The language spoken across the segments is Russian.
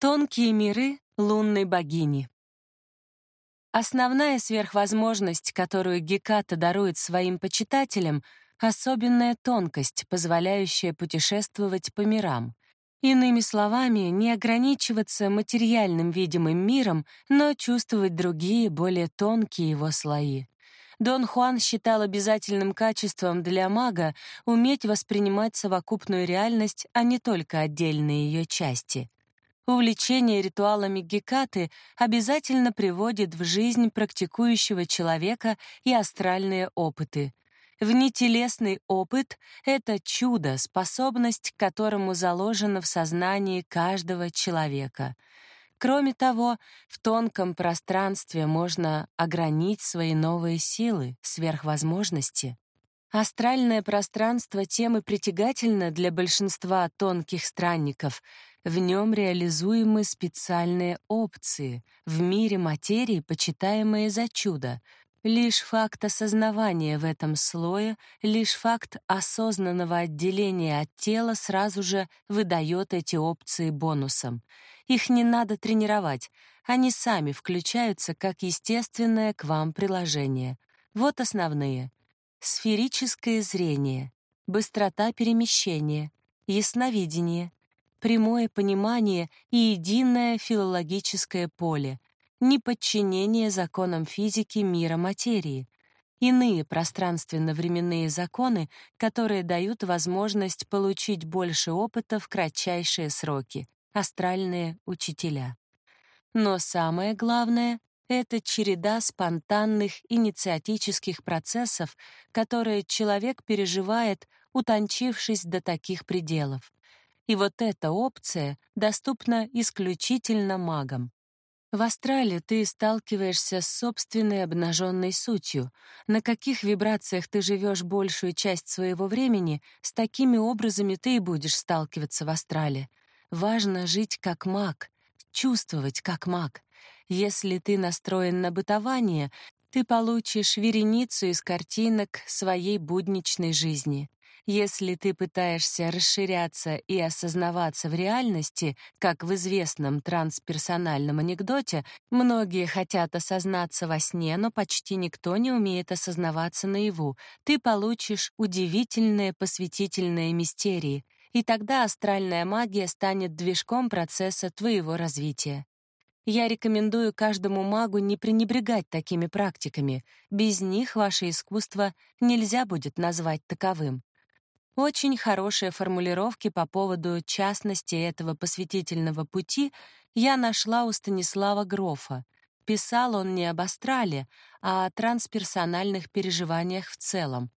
Тонкие миры лунной богини. Основная сверхвозможность, которую Геката дарует своим почитателям, особенная тонкость, позволяющая путешествовать по мирам. Иными словами, не ограничиваться материальным видимым миром, но чувствовать другие, более тонкие его слои. Дон Хуан считал обязательным качеством для мага уметь воспринимать совокупную реальность, а не только отдельные ее части. Увлечение ритуалами Гекаты обязательно приводит в жизнь практикующего человека и астральные опыты. Внетелесный опыт — это чудо, способность к которому заложена в сознании каждого человека. Кроме того, в тонком пространстве можно огранить свои новые силы, сверхвозможности. Астральное пространство тем и притягательно для большинства тонких странников, в нем реализуемы специальные опции, в мире материи, почитаемые за чудо. Лишь факт осознавания в этом слое, лишь факт осознанного отделения от тела сразу же выдает эти опции бонусом. Их не надо тренировать, они сами включаются как естественное к вам приложение. Вот основные. Сферическое зрение, быстрота перемещения, ясновидение, прямое понимание и единое филологическое поле, неподчинение законам физики мира материи, иные пространственно-временные законы, которые дают возможность получить больше опыта в кратчайшие сроки, астральные учителя. Но самое главное — это череда спонтанных инициатических процессов, которые человек переживает, утончившись до таких пределов. И вот эта опция доступна исключительно магам. В астрале ты сталкиваешься с собственной обнаженной сутью. На каких вибрациях ты живешь большую часть своего времени, с такими образами ты и будешь сталкиваться в астрале. Важно жить как маг, чувствовать как маг. Если ты настроен на бытование, ты получишь вереницу из картинок своей будничной жизни. Если ты пытаешься расширяться и осознаваться в реальности, как в известном трансперсональном анекдоте, многие хотят осознаться во сне, но почти никто не умеет осознаваться наяву, ты получишь удивительные посвятительные мистерии, и тогда астральная магия станет движком процесса твоего развития. Я рекомендую каждому магу не пренебрегать такими практиками. Без них ваше искусство нельзя будет назвать таковым. Очень хорошие формулировки по поводу частности этого посвятительного пути я нашла у Станислава Грофа. Писал он не об астрале, а о трансперсональных переживаниях в целом.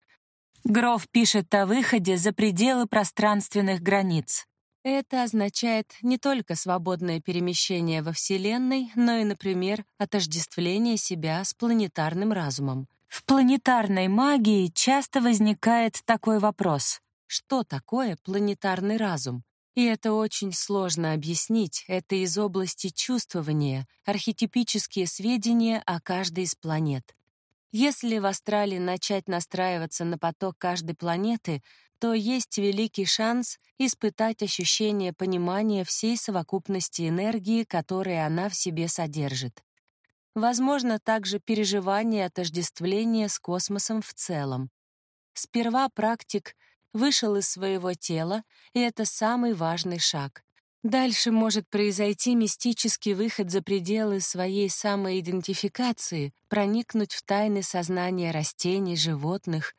Гроф пишет о выходе за пределы пространственных границ. Это означает не только свободное перемещение во Вселенной, но и, например, отождествление себя с планетарным разумом. В планетарной магии часто возникает такой вопрос что такое планетарный разум. И это очень сложно объяснить, это из области чувствования, архетипические сведения о каждой из планет. Если в астрале начать настраиваться на поток каждой планеты, то есть великий шанс испытать ощущение понимания всей совокупности энергии, которые она в себе содержит. Возможно также переживание отождествления с космосом в целом. Сперва практик вышел из своего тела, и это самый важный шаг. Дальше может произойти мистический выход за пределы своей самоидентификации, проникнуть в тайны сознания растений, животных.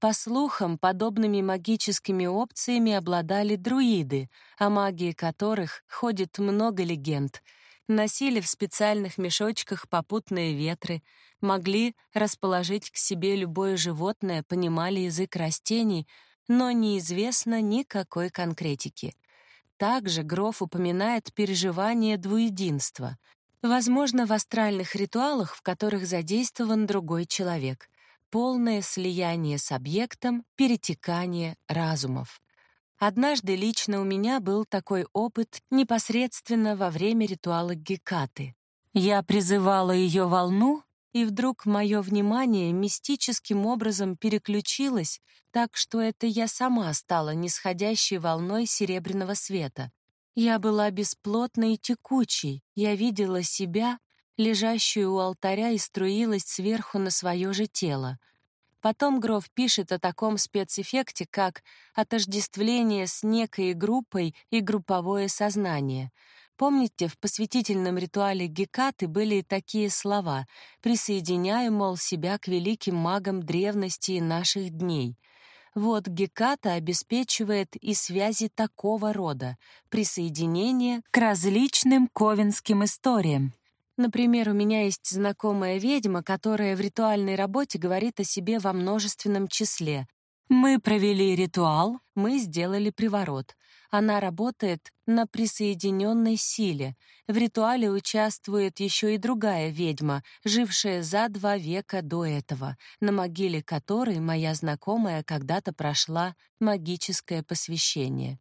По слухам, подобными магическими опциями обладали друиды, о магии которых ходит много легенд. Носили в специальных мешочках попутные ветры, могли расположить к себе любое животное, понимали язык растений — но неизвестно никакой конкретики. Также Гроф упоминает переживание двуединства. Возможно, в астральных ритуалах, в которых задействован другой человек. Полное слияние с объектом, перетекание разумов. Однажды лично у меня был такой опыт непосредственно во время ритуала Гекаты. Я призывала ее волну, и вдруг мое внимание мистическим образом переключилось, так что это я сама стала нисходящей волной серебряного света. Я была бесплотной и текучей, я видела себя, лежащую у алтаря, и струилась сверху на свое же тело. Потом Гров пишет о таком спецэффекте, как отождествление с некой группой и групповое сознание. Помните, в посвятительном ритуале Гекаты были такие слова «присоединяю, мол, себя к великим магам древности и наших дней». Вот Геката обеспечивает и связи такого рода, присоединение к различным ковенским историям. Например, у меня есть знакомая ведьма, которая в ритуальной работе говорит о себе во множественном числе. Мы провели ритуал, мы сделали приворот. Она работает на присоединенной силе. В ритуале участвует еще и другая ведьма, жившая за два века до этого, на могиле которой моя знакомая когда-то прошла магическое посвящение.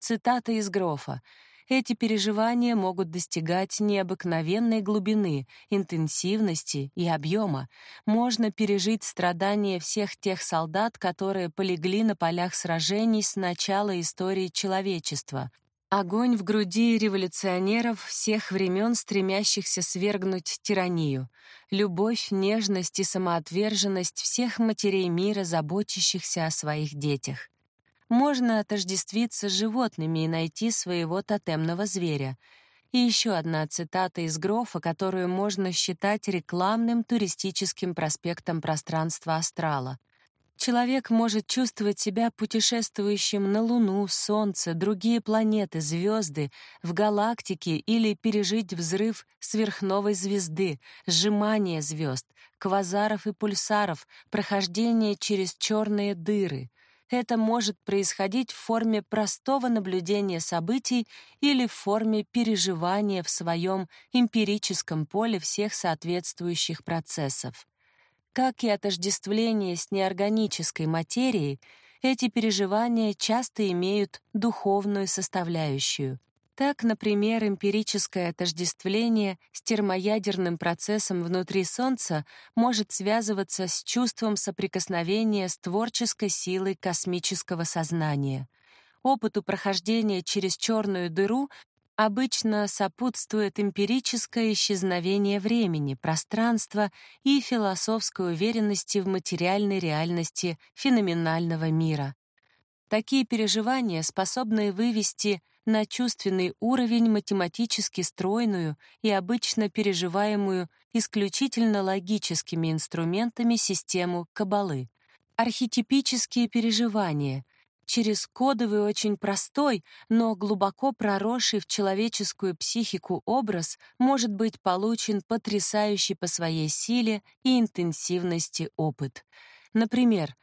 Цитата из Грофа. Эти переживания могут достигать необыкновенной глубины, интенсивности и объема. Можно пережить страдания всех тех солдат, которые полегли на полях сражений с начала истории человечества. Огонь в груди революционеров всех времен, стремящихся свергнуть тиранию. Любовь, нежность и самоотверженность всех матерей мира, заботящихся о своих детях можно отождествиться с животными и найти своего тотемного зверя. И еще одна цитата из Грофа, которую можно считать рекламным туристическим проспектом пространства астрала. Человек может чувствовать себя путешествующим на Луну, Солнце, другие планеты, звезды, в галактике или пережить взрыв сверхновой звезды, сжимание звезд, квазаров и пульсаров, прохождение через черные дыры — это может происходить в форме простого наблюдения событий или в форме переживания в своем эмпирическом поле всех соответствующих процессов. Как и отождествление с неорганической материей, эти переживания часто имеют духовную составляющую. Так, например, эмпирическое отождествление с термоядерным процессом внутри Солнца может связываться с чувством соприкосновения с творческой силой космического сознания. Опыту прохождения через черную дыру обычно сопутствует эмпирическое исчезновение времени, пространства и философской уверенности в материальной реальности феноменального мира. Такие переживания способны вывести на чувственный уровень математически стройную и обычно переживаемую исключительно логическими инструментами систему Кабалы. Архетипические переживания через кодовый очень простой, но глубоко проросший в человеческую психику образ может быть получен потрясающий по своей силе и интенсивности опыт. Например,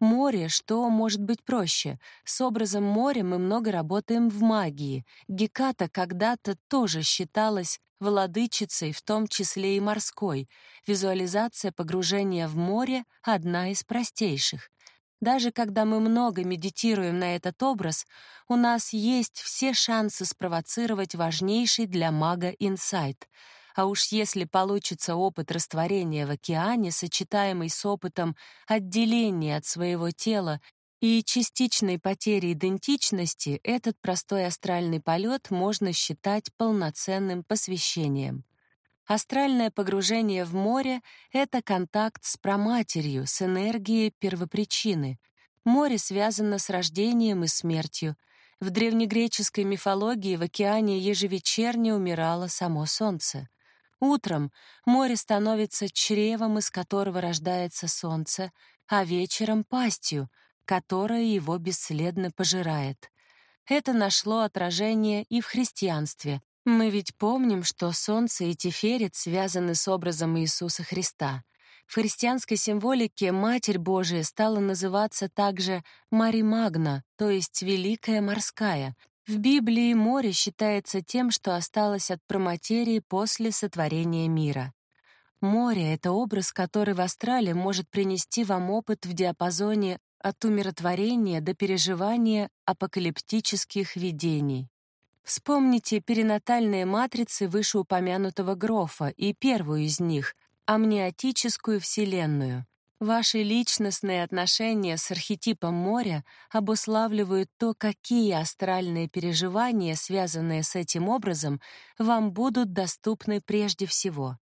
Море, что может быть проще? С образом моря мы много работаем в магии. Геката когда-то тоже считалась владычицей, в том числе и морской. Визуализация погружения в море — одна из простейших. Даже когда мы много медитируем на этот образ, у нас есть все шансы спровоцировать важнейший для мага инсайт — а уж если получится опыт растворения в океане, сочетаемый с опытом отделения от своего тела и частичной потери идентичности, этот простой астральный полет можно считать полноценным посвящением. Астральное погружение в море — это контакт с проматерью, с энергией первопричины. Море связано с рождением и смертью. В древнегреческой мифологии в океане ежевечерне умирало само солнце. Утром море становится чревом, из которого рождается солнце, а вечером — пастью, которая его бесследно пожирает. Это нашло отражение и в христианстве. Мы ведь помним, что солнце и теферит связаны с образом Иисуса Христа. В христианской символике Матерь Божия стала называться также Мари Магна, то есть Великая Морская, в Библии море считается тем, что осталось от проматерии после сотворения мира. Море — это образ, который в астрале может принести вам опыт в диапазоне от умиротворения до переживания апокалиптических видений. Вспомните перинатальные матрицы вышеупомянутого Грофа и первую из них — амниотическую вселенную. Ваши личностные отношения с архетипом моря обуславливают то, какие астральные переживания, связанные с этим образом, вам будут доступны прежде всего.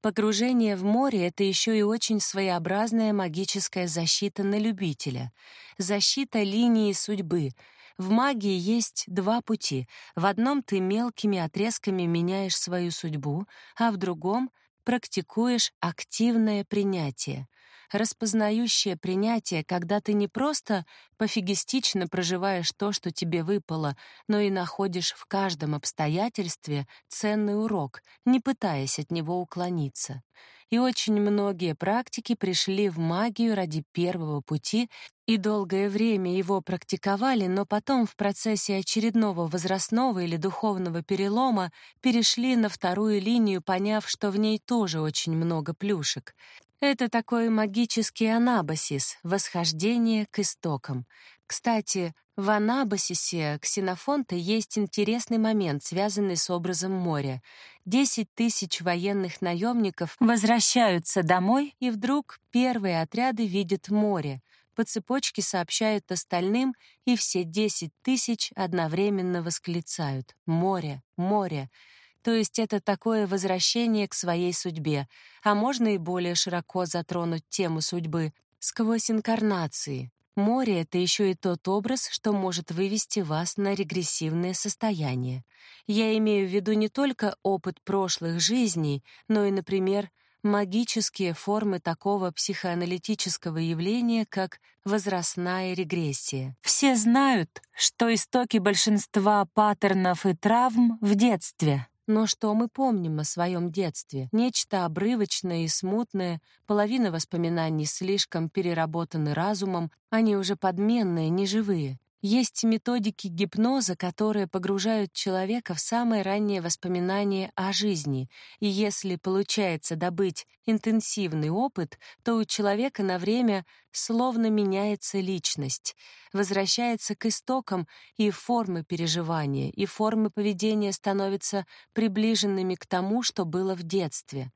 Погружение в море — это еще и очень своеобразная магическая защита на любителя. Защита линии судьбы. В магии есть два пути. В одном ты мелкими отрезками меняешь свою судьбу, а в другом — практикуешь активное принятие распознающее принятие, когда ты не просто пофигистично проживаешь то, что тебе выпало, но и находишь в каждом обстоятельстве ценный урок, не пытаясь от него уклониться. И очень многие практики пришли в магию ради первого пути и долгое время его практиковали, но потом в процессе очередного возрастного или духовного перелома перешли на вторую линию, поняв, что в ней тоже очень много плюшек. Это такой магический анабасис, восхождение к истокам. Кстати, в анабасисе Ксенофонта есть интересный момент, связанный с образом моря. Десять тысяч военных наемников возвращаются домой, и вдруг первые отряды видят море. По цепочке сообщают остальным, и все десять тысяч одновременно восклицают «Море! Море!» То есть это такое возвращение к своей судьбе, а можно и более широко затронуть тему судьбы сквозь инкарнации. Море — это еще и тот образ, что может вывести вас на регрессивное состояние. Я имею в виду не только опыт прошлых жизней, но и, например, магические формы такого психоаналитического явления, как возрастная регрессия. Все знают, что истоки большинства паттернов и травм в детстве. Но что мы помним о своем детстве? Нечто обрывочное и смутное, половина воспоминаний слишком переработаны разумом, они уже подменные, неживые. Есть методики гипноза, которые погружают человека в самые ранние воспоминания о жизни, и если получается добыть интенсивный опыт, то у человека на время словно меняется личность, возвращается к истокам, и формы переживания, и формы поведения становятся приближенными к тому, что было в детстве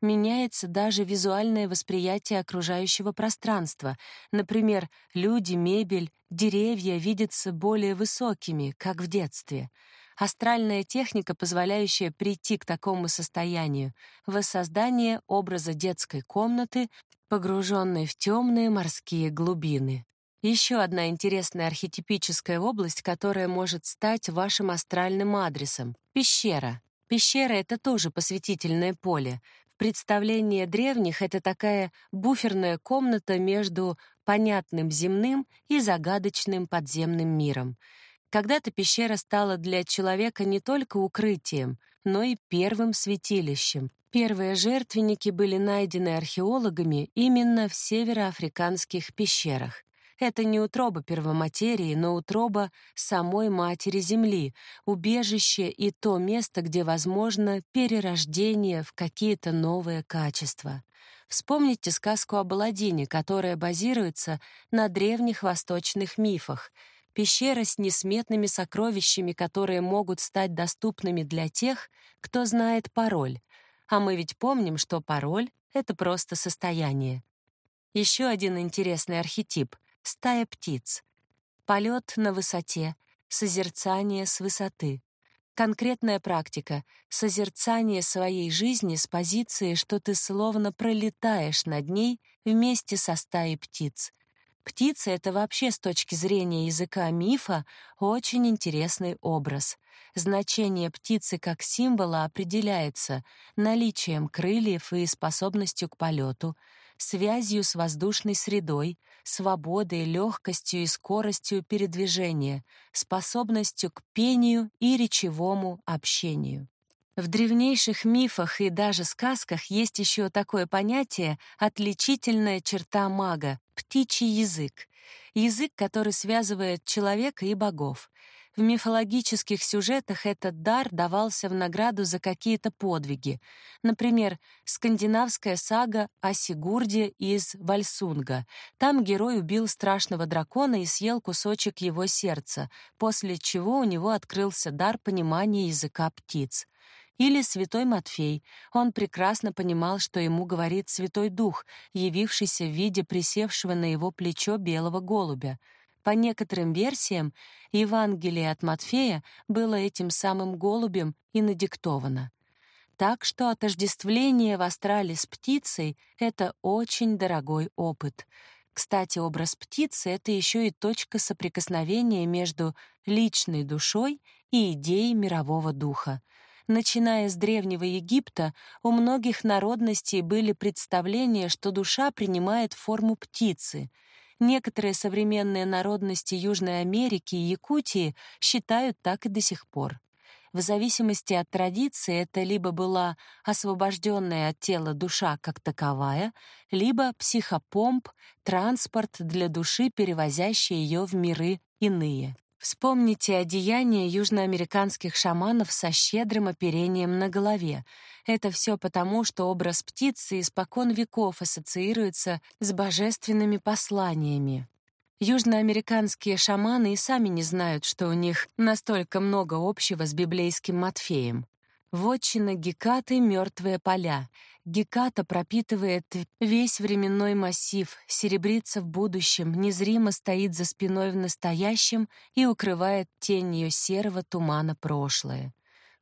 меняется даже визуальное восприятие окружающего пространства. Например, люди, мебель, деревья видятся более высокими, как в детстве. Астральная техника, позволяющая прийти к такому состоянию, воссоздание образа детской комнаты, погруженной в темные морские глубины. Еще одна интересная архетипическая область, которая может стать вашим астральным адресом — пещера. Пещера — это тоже посвятительное поле. Представление древних — это такая буферная комната между понятным земным и загадочным подземным миром. Когда-то пещера стала для человека не только укрытием, но и первым святилищем. Первые жертвенники были найдены археологами именно в североафриканских пещерах. Это не утроба первоматерии, но утроба самой Матери Земли, убежище и то место, где возможно перерождение в какие-то новые качества. Вспомните сказку об Аладдине, которая базируется на древних восточных мифах. Пещера с несметными сокровищами, которые могут стать доступными для тех, кто знает пароль. А мы ведь помним, что пароль — это просто состояние. Еще один интересный архетип — стая птиц, полет на высоте, созерцание с высоты. Конкретная практика — созерцание своей жизни с позиции, что ты словно пролетаешь над ней вместе со стаей птиц. Птица — это вообще с точки зрения языка мифа очень интересный образ. Значение птицы как символа определяется наличием крыльев и способностью к полету, связью с воздушной средой, свободой, легкостью и скоростью передвижения, способностью к пению и речевому общению. В древнейших мифах и даже сказках есть еще такое понятие «отличительная черта мага» — птичий язык. Язык, который связывает человека и богов. В мифологических сюжетах этот дар давался в награду за какие-то подвиги. Например, скандинавская сага о Сигурде из Вальсунга. Там герой убил страшного дракона и съел кусочек его сердца, после чего у него открылся дар понимания языка птиц. Или святой Матфей. Он прекрасно понимал, что ему говорит Святой Дух, явившийся в виде присевшего на его плечо белого голубя. По некоторым версиям, Евангелие от Матфея было этим самым голубем и надиктовано. Так что отождествление в астрале с птицей — это очень дорогой опыт. Кстати, образ птицы — это еще и точка соприкосновения между личной душой и идеей мирового духа. Начиная с Древнего Египта, у многих народностей были представления, что душа принимает форму птицы. Некоторые современные народности Южной Америки и Якутии считают так и до сих пор. В зависимости от традиции это либо была освобожденная от тела душа как таковая, либо психопомп, транспорт для души, перевозящий ее в миры иные. Вспомните одеяние южноамериканских шаманов со щедрым оперением на голове. Это все потому, что образ птицы испокон веков ассоциируется с божественными посланиями. Южноамериканские шаманы и сами не знают, что у них настолько много общего с библейским Матфеем. Вотчина Гекаты — мертвые поля. Геката пропитывает весь временной массив, серебрится в будущем, незримо стоит за спиной в настоящем и укрывает тенью серого тумана прошлое.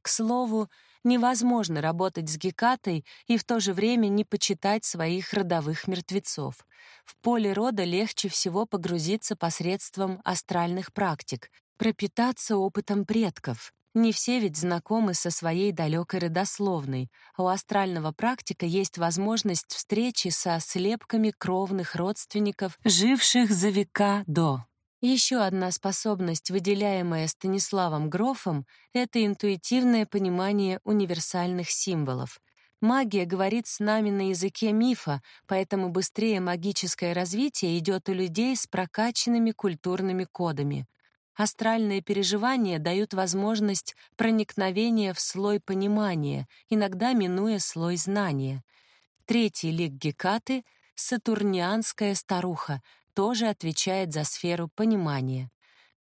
К слову, невозможно работать с Гекатой и в то же время не почитать своих родовых мертвецов. В поле рода легче всего погрузиться посредством астральных практик, пропитаться опытом предков. Не все ведь знакомы со своей далекой родословной, у астрального практика есть возможность встречи со слепками кровных родственников, живших за века до. Еще одна способность, выделяемая Станиславом Грофом, это интуитивное понимание универсальных символов. Магия говорит с нами на языке мифа, поэтому быстрее магическое развитие идет у людей с прокачанными культурными кодами. Астральные переживания дают возможность проникновения в слой понимания, иногда минуя слой знания. Третий лик Гекаты — сатурнианская старуха, тоже отвечает за сферу понимания.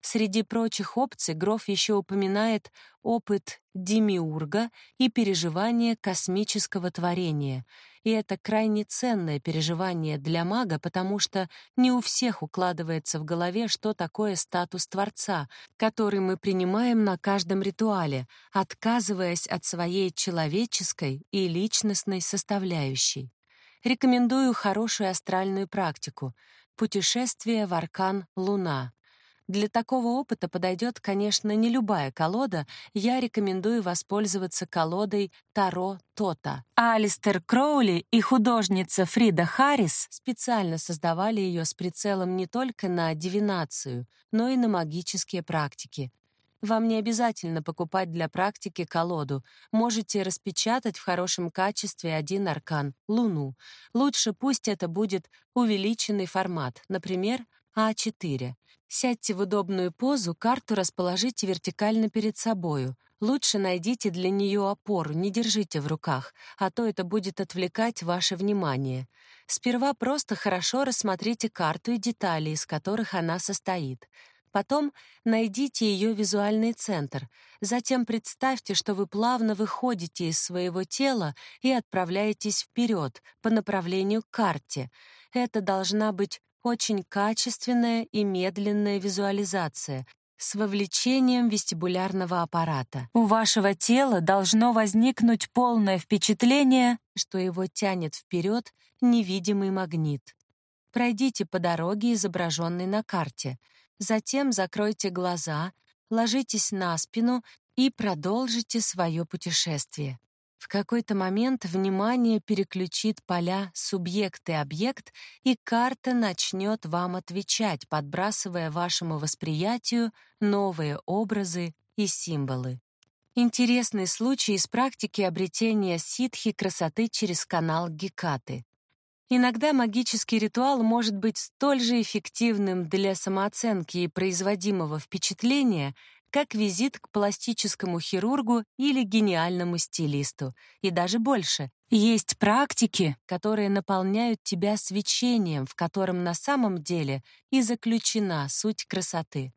Среди прочих опций Гроф еще упоминает опыт демиурга и переживание космического творения. И это крайне ценное переживание для мага, потому что не у всех укладывается в голове, что такое статус Творца, который мы принимаем на каждом ритуале, отказываясь от своей человеческой и личностной составляющей. Рекомендую хорошую астральную практику — путешествие в аркан Луна — для такого опыта подойдет, конечно, не любая колода, я рекомендую воспользоваться колодой Таро Тота. Алистер Кроули и художница Фрида Харрис специально создавали ее с прицелом не только на дивинацию, но и на магические практики. Вам не обязательно покупать для практики колоду. Можете распечатать в хорошем качестве один аркан — Луну. Лучше пусть это будет увеличенный формат, например, А4. Сядьте в удобную позу, карту расположите вертикально перед собою. Лучше найдите для нее опору, не держите в руках, а то это будет отвлекать ваше внимание. Сперва просто хорошо рассмотрите карту и детали, из которых она состоит. Потом найдите ее визуальный центр. Затем представьте, что вы плавно выходите из своего тела и отправляетесь вперед по направлению к карте. Это должна быть очень качественная и медленная визуализация с вовлечением вестибулярного аппарата. У вашего тела должно возникнуть полное впечатление, что его тянет вперед невидимый магнит. Пройдите по дороге, изображенной на карте. Затем закройте глаза, ложитесь на спину и продолжите свое путешествие. В какой-то момент внимание переключит поля субъект и объект, и карта начнет вам отвечать, подбрасывая вашему восприятию новые образы и символы. Интересный случай из практики обретения ситхи красоты через канал Гекаты. Иногда магический ритуал может быть столь же эффективным для самооценки и производимого впечатления, как визит к пластическому хирургу или гениальному стилисту. И даже больше. Есть практики, которые наполняют тебя свечением, в котором на самом деле и заключена суть красоты.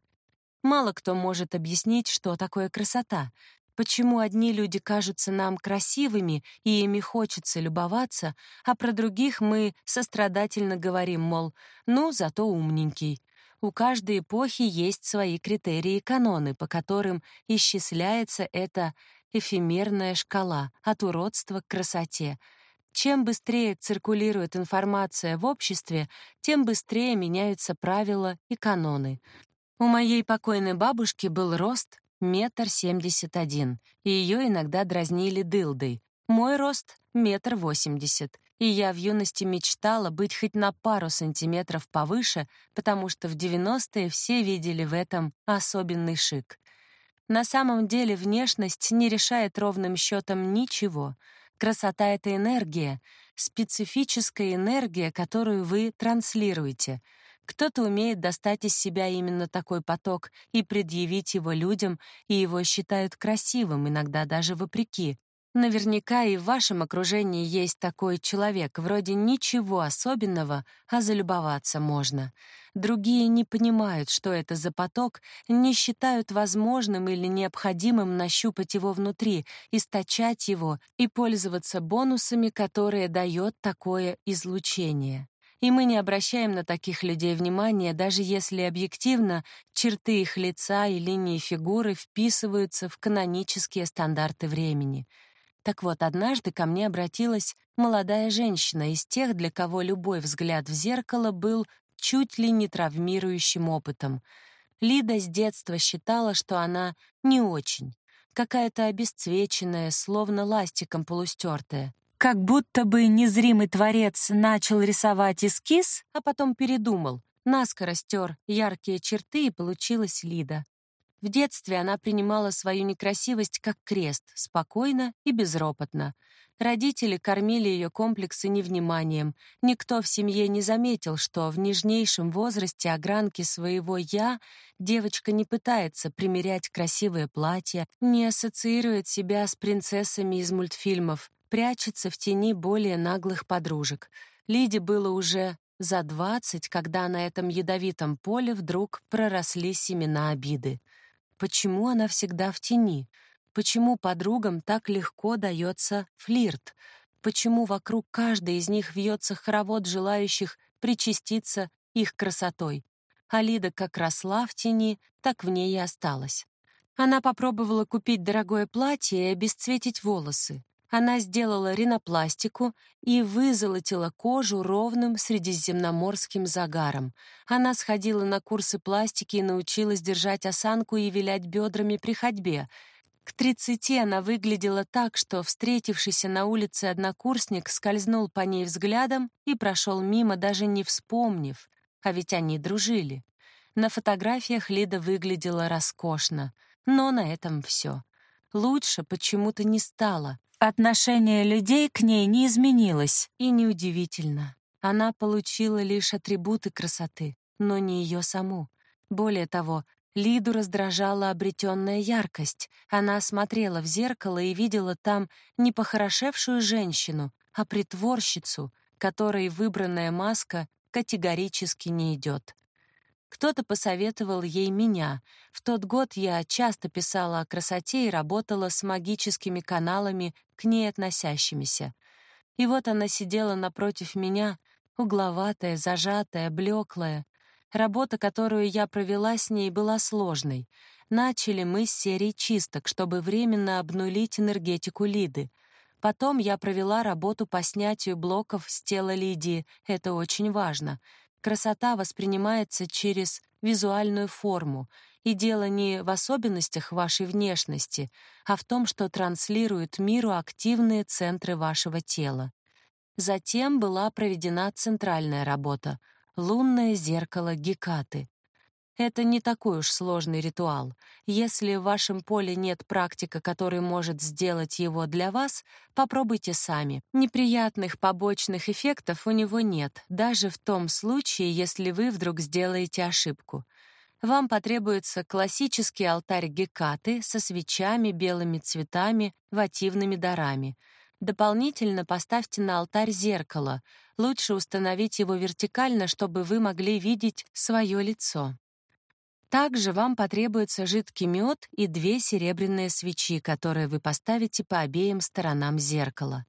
Мало кто может объяснить, что такое красота. Почему одни люди кажутся нам красивыми, и ими хочется любоваться, а про других мы сострадательно говорим, мол, ну, зато умненький. У каждой эпохи есть свои критерии и каноны, по которым исчисляется эта эфемерная шкала от уродства к красоте. Чем быстрее циркулирует информация в обществе, тем быстрее меняются правила и каноны. У моей покойной бабушки был рост метр семьдесят один, и ее иногда дразнили дылдой. Мой рост — метр восемьдесят, и я в юности мечтала быть хоть на пару сантиметров повыше, потому что в 90-е все видели в этом особенный шик. На самом деле внешность не решает ровным счетом ничего. Красота — это энергия, специфическая энергия, которую вы транслируете — кто-то умеет достать из себя именно такой поток и предъявить его людям, и его считают красивым, иногда даже вопреки. Наверняка и в вашем окружении есть такой человек, вроде ничего особенного, а залюбоваться можно. Другие не понимают, что это за поток, не считают возможным или необходимым нащупать его внутри, источать его и пользоваться бонусами, которые дает такое излучение и мы не обращаем на таких людей внимания, даже если объективно черты их лица и линии фигуры вписываются в канонические стандарты времени. Так вот, однажды ко мне обратилась молодая женщина из тех, для кого любой взгляд в зеркало был чуть ли не травмирующим опытом. Лида с детства считала, что она не очень, какая-то обесцвеченная, словно ластиком полустертая. Как будто бы незримый творец начал рисовать эскиз, а потом передумал, наскоро стер яркие черты, и получилась Лида. В детстве она принимала свою некрасивость как крест, спокойно и безропотно. Родители кормили ее комплексы невниманием. Никто в семье не заметил, что в нежнейшем возрасте огранки своего «я» девочка не пытается примерять красивые платья, не ассоциирует себя с принцессами из мультфильмов, прячется в тени более наглых подружек. Лиде было уже за двадцать, когда на этом ядовитом поле вдруг проросли семена обиды. Почему она всегда в тени? Почему подругам так легко дается флирт? Почему вокруг каждой из них вьется хоровод желающих причаститься их красотой? А Лида как росла в тени, так в ней и осталась. Она попробовала купить дорогое платье и обесцветить волосы. Она сделала ринопластику и вызолотила кожу ровным средиземноморским загаром. Она сходила на курсы пластики и научилась держать осанку и вилять бедрами при ходьбе. К тридцати она выглядела так, что встретившийся на улице однокурсник скользнул по ней взглядом и прошел мимо, даже не вспомнив, а ведь они дружили. На фотографиях Лида выглядела роскошно, но на этом все. Лучше почему-то не стало — Отношение людей к ней не изменилось, и неудивительно. Она получила лишь атрибуты красоты, но не ее саму. Более того, Лиду раздражала обретенная яркость. Она смотрела в зеркало и видела там не похорошевшую женщину, а притворщицу, которой выбранная маска категорически не идет. Кто-то посоветовал ей меня. В тот год я часто писала о красоте и работала с магическими каналами, к ней относящимися. И вот она сидела напротив меня, угловатая, зажатая, блеклая. Работа, которую я провела с ней, была сложной. Начали мы с серии чисток, чтобы временно обнулить энергетику Лиды. Потом я провела работу по снятию блоков с тела Лидии, это очень важно — Красота воспринимается через визуальную форму, и дело не в особенностях вашей внешности, а в том, что транслирует миру активные центры вашего тела. Затем была проведена центральная работа — лунное зеркало Гекаты. Это не такой уж сложный ритуал. Если в вашем поле нет практика, который может сделать его для вас, попробуйте сами. Неприятных побочных эффектов у него нет, даже в том случае, если вы вдруг сделаете ошибку. Вам потребуется классический алтарь Гекаты со свечами, белыми цветами, вативными дарами. Дополнительно поставьте на алтарь зеркало. Лучше установить его вертикально, чтобы вы могли видеть свое лицо. Также вам потребуется жидкий мед и две серебряные свечи, которые вы поставите по обеим сторонам зеркала.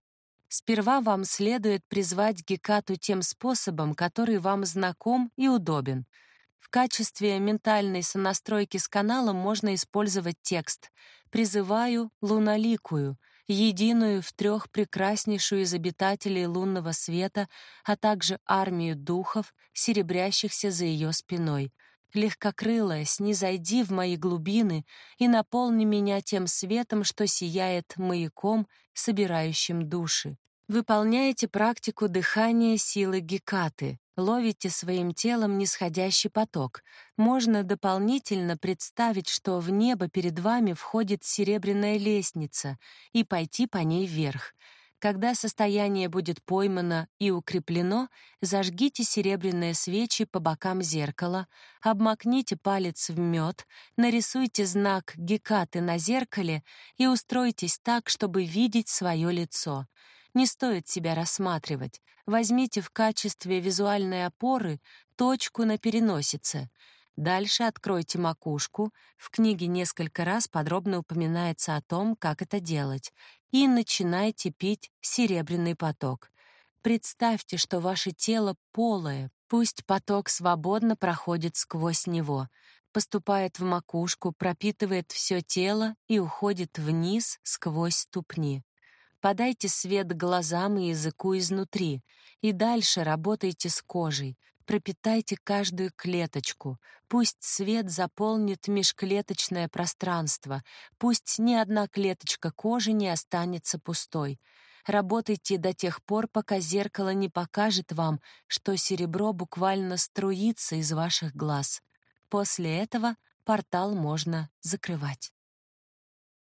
Сперва вам следует призвать Гекату тем способом, который вам знаком и удобен. В качестве ментальной сонастройки с каналом можно использовать текст «Призываю луналикую», единую в трех прекраснейшую из обитателей лунного света, а также армию духов, серебрящихся за ее спиной — легкокрылая, снизойди в мои глубины и наполни меня тем светом, что сияет маяком, собирающим души. Выполняете практику дыхания силы Гекаты, ловите своим телом нисходящий поток. Можно дополнительно представить, что в небо перед вами входит серебряная лестница, и пойти по ней вверх — когда состояние будет поймано и укреплено, зажгите серебряные свечи по бокам зеркала, обмакните палец в мед, нарисуйте знак Гекаты на зеркале и устройтесь так, чтобы видеть свое лицо. Не стоит себя рассматривать. Возьмите в качестве визуальной опоры точку на переносице — Дальше откройте макушку. В книге несколько раз подробно упоминается о том, как это делать. И начинайте пить серебряный поток. Представьте, что ваше тело полое, пусть поток свободно проходит сквозь него, поступает в макушку, пропитывает все тело и уходит вниз сквозь ступни. Подайте свет глазам и языку изнутри, и дальше работайте с кожей — пропитайте каждую клеточку. Пусть свет заполнит межклеточное пространство. Пусть ни одна клеточка кожи не останется пустой. Работайте до тех пор, пока зеркало не покажет вам, что серебро буквально струится из ваших глаз. После этого портал можно закрывать.